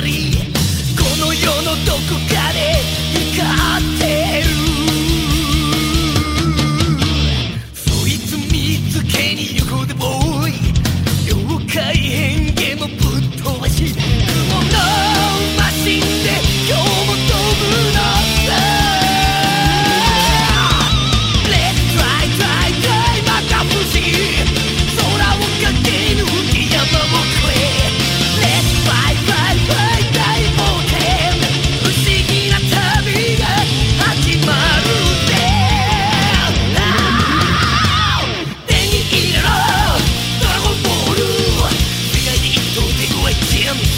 りこの世のどこかで光ってる。そいつ見つけに行こうでも。him.